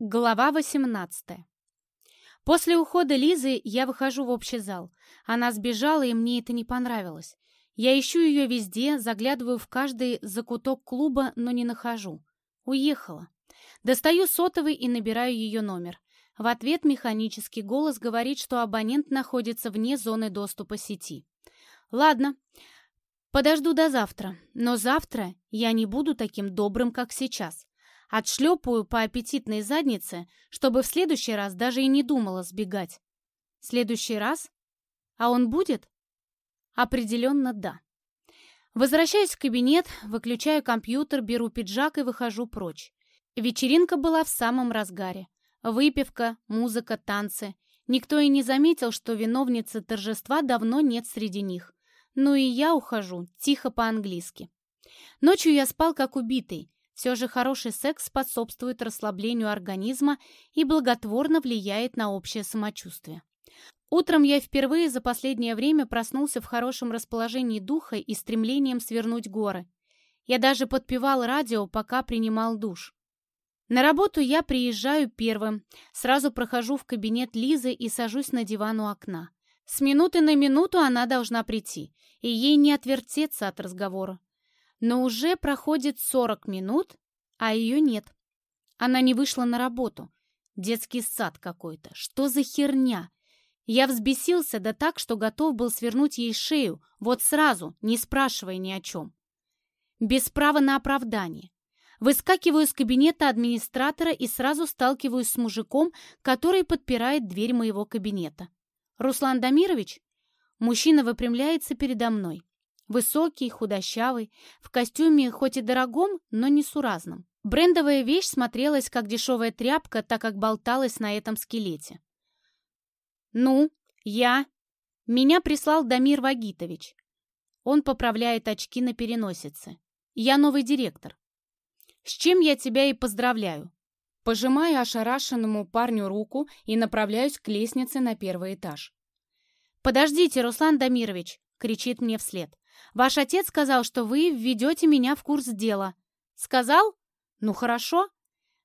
Глава 18 После ухода Лизы я выхожу в общий зал. Она сбежала, и мне это не понравилось. Я ищу ее везде, заглядываю в каждый закуток клуба, но не нахожу. Уехала. Достаю сотовый и набираю ее номер. В ответ механический голос говорит, что абонент находится вне зоны доступа сети. Ладно, подожду до завтра. Но завтра я не буду таким добрым, как сейчас. Отшлепаю по аппетитной заднице, чтобы в следующий раз даже и не думала сбегать. Следующий раз? А он будет? Определенно да. Возвращаюсь в кабинет, выключаю компьютер, беру пиджак и выхожу прочь. Вечеринка была в самом разгаре. Выпивка, музыка, танцы. Никто и не заметил, что виновницы торжества давно нет среди них. Ну и я ухожу, тихо по-английски. Ночью я спал как убитый, все же хороший секс способствует расслаблению организма и благотворно влияет на общее самочувствие. Утром я впервые за последнее время проснулся в хорошем расположении духа и стремлением свернуть горы. Я даже подпевал радио, пока принимал душ. На работу я приезжаю первым, сразу прохожу в кабинет Лизы и сажусь на диван у окна. С минуты на минуту она должна прийти, и ей не отвертеться от разговора. Но уже проходит 40 минут, а ее нет. Она не вышла на работу. Детский сад какой-то. Что за херня? Я взбесился да так, что готов был свернуть ей шею, вот сразу, не спрашивая ни о чем. Без права на оправдание. Выскакиваю из кабинета администратора и сразу сталкиваюсь с мужиком, который подпирает дверь моего кабинета. «Руслан Дамирович?» Мужчина выпрямляется передо мной. Высокий, худощавый, в костюме хоть и дорогом, но не суразном. Брендовая вещь смотрелась как дешевая тряпка, так как болталась на этом скелете. «Ну, я...» Меня прислал Дамир Вагитович. Он поправляет очки на переносице. Я новый директор. С чем я тебя и поздравляю. Пожимаю ошарашенному парню руку и направляюсь к лестнице на первый этаж. «Подождите, Руслан Дамирович!» — кричит мне вслед. Ваш отец сказал, что вы введете меня в курс дела. Сказал? Ну хорошо.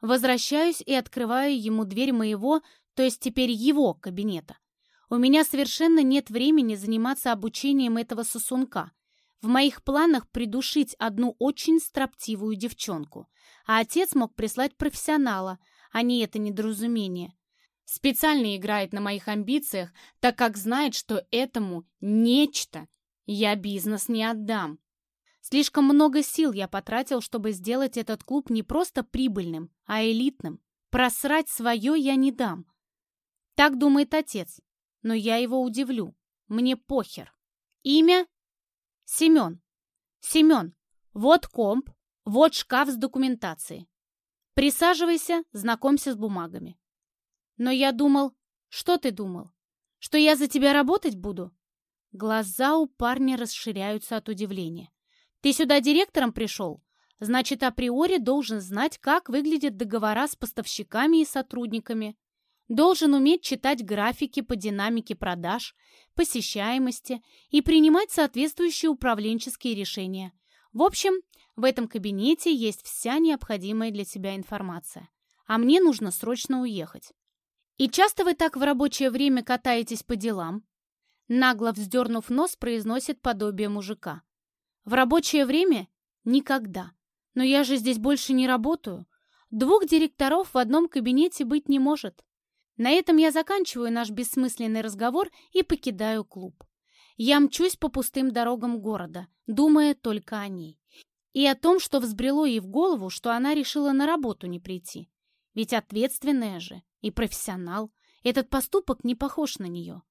Возвращаюсь и открываю ему дверь моего, то есть теперь его кабинета. У меня совершенно нет времени заниматься обучением этого сосунка. В моих планах придушить одну очень строптивую девчонку. А отец мог прислать профессионала, а не это недоразумение. Специально играет на моих амбициях, так как знает, что этому нечто я бизнес не отдам. Слишком много сил я потратил, чтобы сделать этот клуб не просто прибыльным, а элитным. Просрать свое я не дам. Так думает отец, но я его удивлю. Мне похер. Имя? Семен. Семен, вот комп, вот шкаф с документацией. Присаживайся, знакомься с бумагами. Но я думал... Что ты думал? Что я за тебя работать буду? Глаза у парня расширяются от удивления. «Ты сюда директором пришел? Значит, априори должен знать, как выглядят договора с поставщиками и сотрудниками. Должен уметь читать графики по динамике продаж, посещаемости и принимать соответствующие управленческие решения. В общем, в этом кабинете есть вся необходимая для тебя информация. А мне нужно срочно уехать. И часто вы так в рабочее время катаетесь по делам? Нагло вздернув нос, произносит подобие мужика. В рабочее время? Никогда. Но я же здесь больше не работаю. Двух директоров в одном кабинете быть не может. На этом я заканчиваю наш бессмысленный разговор и покидаю клуб. Я мчусь по пустым дорогам города, думая только о ней. И о том, что взбрело ей в голову, что она решила на работу не прийти. Ведь ответственная же и профессионал. Этот поступок не похож на нее.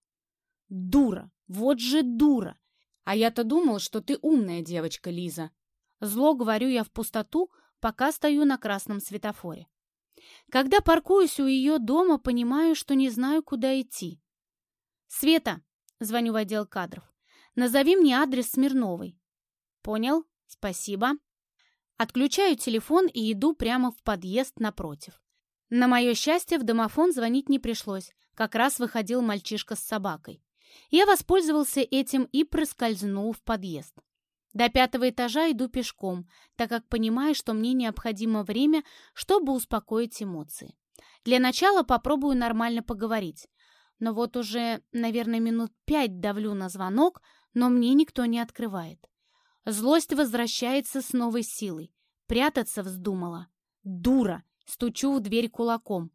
Дура! Вот же дура! А я-то думал, что ты умная девочка, Лиза. Зло говорю я в пустоту, пока стою на красном светофоре. Когда паркуюсь у ее дома, понимаю, что не знаю, куда идти. «Света!» — звоню в отдел кадров. «Назови мне адрес Смирновой». «Понял. Спасибо». Отключаю телефон и иду прямо в подъезд напротив. На мое счастье, в домофон звонить не пришлось. Как раз выходил мальчишка с собакой. Я воспользовался этим и проскользнул в подъезд. До пятого этажа иду пешком, так как понимаю, что мне необходимо время, чтобы успокоить эмоции. Для начала попробую нормально поговорить. Но вот уже, наверное, минут пять давлю на звонок, но мне никто не открывает. Злость возвращается с новой силой. Прятаться вздумала. Дура! Стучу в дверь кулаком.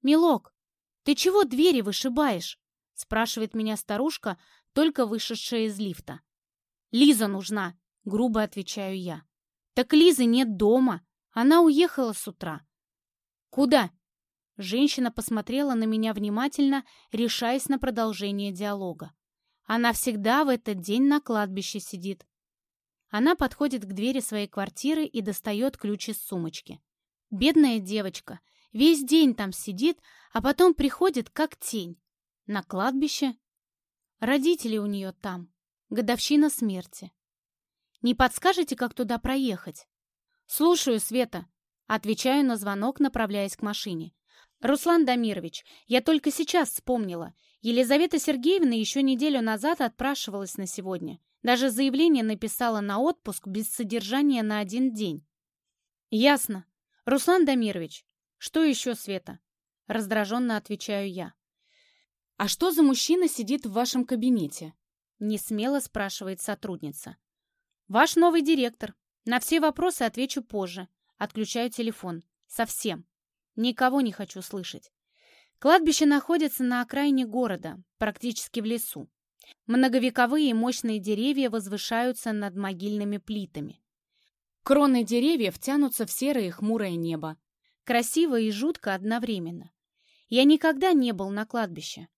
«Милок, ты чего двери вышибаешь?» Спрашивает меня старушка, только вышедшая из лифта. «Лиза нужна!» — грубо отвечаю я. «Так Лизы нет дома. Она уехала с утра». «Куда?» Женщина посмотрела на меня внимательно, решаясь на продолжение диалога. Она всегда в этот день на кладбище сидит. Она подходит к двери своей квартиры и достает ключ из сумочки. Бедная девочка, весь день там сидит, а потом приходит как тень. На кладбище. Родители у нее там. Годовщина смерти. Не подскажете, как туда проехать? Слушаю, Света. Отвечаю на звонок, направляясь к машине. «Руслан Дамирович, я только сейчас вспомнила. Елизавета Сергеевна еще неделю назад отпрашивалась на сегодня. Даже заявление написала на отпуск без содержания на один день». «Ясно. Руслан Дамирович, что еще, Света?» Раздраженно отвечаю я. «А что за мужчина сидит в вашем кабинете?» Не смело спрашивает сотрудница. «Ваш новый директор. На все вопросы отвечу позже. Отключаю телефон. Совсем. Никого не хочу слышать. Кладбище находится на окраине города, практически в лесу. Многовековые мощные деревья возвышаются над могильными плитами. Кроны деревьев тянутся в серое хмурое небо. Красиво и жутко одновременно. Я никогда не был на кладбище.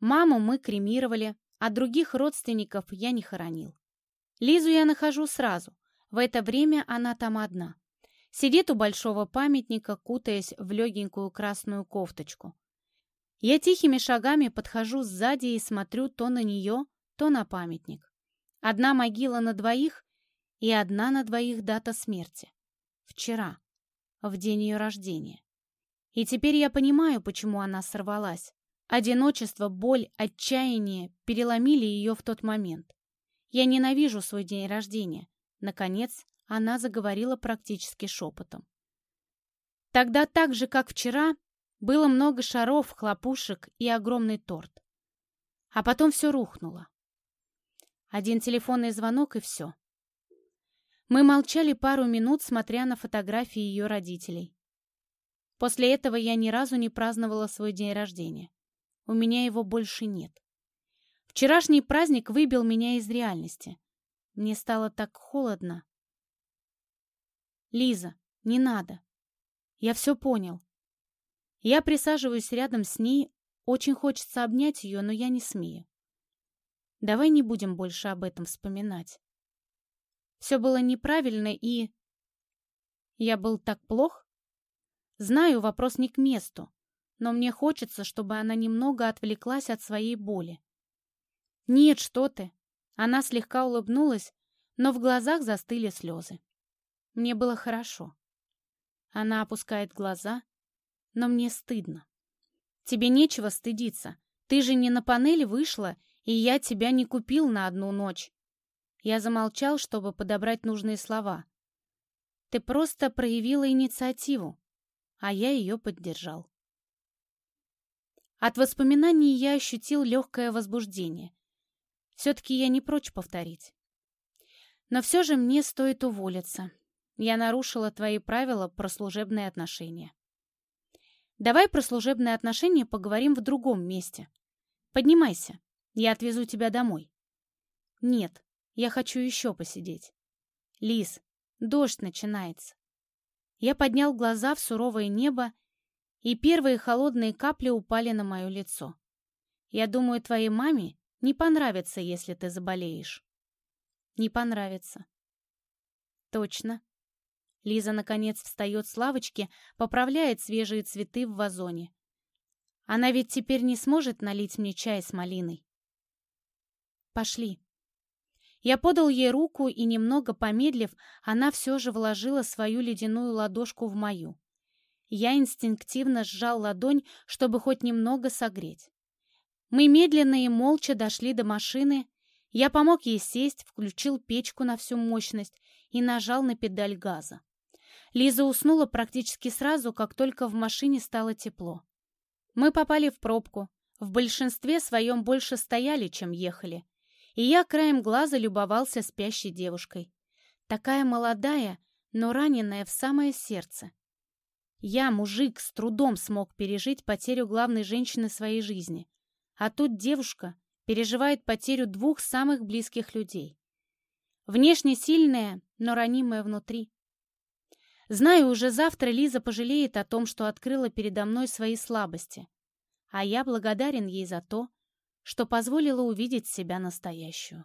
Маму мы кремировали, а других родственников я не хоронил. Лизу я нахожу сразу. В это время она там одна. Сидит у большого памятника, кутаясь в легенькую красную кофточку. Я тихими шагами подхожу сзади и смотрю то на нее, то на памятник. Одна могила на двоих и одна на двоих дата смерти. Вчера, в день ее рождения. И теперь я понимаю, почему она сорвалась. Одиночество, боль, отчаяние переломили ее в тот момент. Я ненавижу свой день рождения. Наконец, она заговорила практически шепотом. Тогда так же, как вчера, было много шаров, хлопушек и огромный торт. А потом все рухнуло. Один телефонный звонок и все. Мы молчали пару минут, смотря на фотографии ее родителей. После этого я ни разу не праздновала свой день рождения. У меня его больше нет. Вчерашний праздник выбил меня из реальности. Мне стало так холодно, «Лиза, не надо. Я все понял». Я присаживаюсь рядом с ней, очень хочется обнять ее, но я не смею. Давай не будем больше об этом вспоминать. Все было неправильно и... Я был так плох? Знаю, вопрос не к месту, но мне хочется, чтобы она немного отвлеклась от своей боли. Нет, что ты. Она слегка улыбнулась, но в глазах застыли слезы. Мне было хорошо. Она опускает глаза, но мне стыдно. Тебе нечего стыдиться. Ты же не на панели вышла, и я тебя не купил на одну ночь. Я замолчал, чтобы подобрать нужные слова. Ты просто проявила инициативу, а я ее поддержал. От воспоминаний я ощутил легкое возбуждение. Все-таки я не прочь повторить. Но все же мне стоит уволиться. Я нарушила твои правила про служебные отношения. Давай про служебные отношения поговорим в другом месте. Поднимайся, я отвезу тебя домой. Нет, я хочу еще посидеть. Лис, дождь начинается. Я поднял глаза в суровое небо, и первые холодные капли упали на мое лицо. Я думаю, твоей маме не понравится, если ты заболеешь. Не понравится. Точно. Лиза, наконец, встает с лавочки, поправляет свежие цветы в вазоне. Она ведь теперь не сможет налить мне чай с малиной. Пошли. Я подал ей руку, и, немного помедлив, она все же вложила свою ледяную ладошку в мою. Я инстинктивно сжал ладонь, чтобы хоть немного согреть. Мы медленно и молча дошли до машины. Я помог ей сесть, включил печку на всю мощность и нажал на педаль газа. Лиза уснула практически сразу, как только в машине стало тепло. Мы попали в пробку. В большинстве своем больше стояли, чем ехали. И я краем глаза любовался спящей девушкой. Такая молодая, но раненая в самое сердце. Я, мужик, с трудом смог пережить потерю главной женщины своей жизни. А тут девушка переживает потерю двух самых близких людей. Внешне сильная, но ранимая внутри. Знаю, уже завтра Лиза пожалеет о том, что открыла передо мной свои слабости. А я благодарен ей за то, что позволила увидеть себя настоящую.